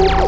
Oh!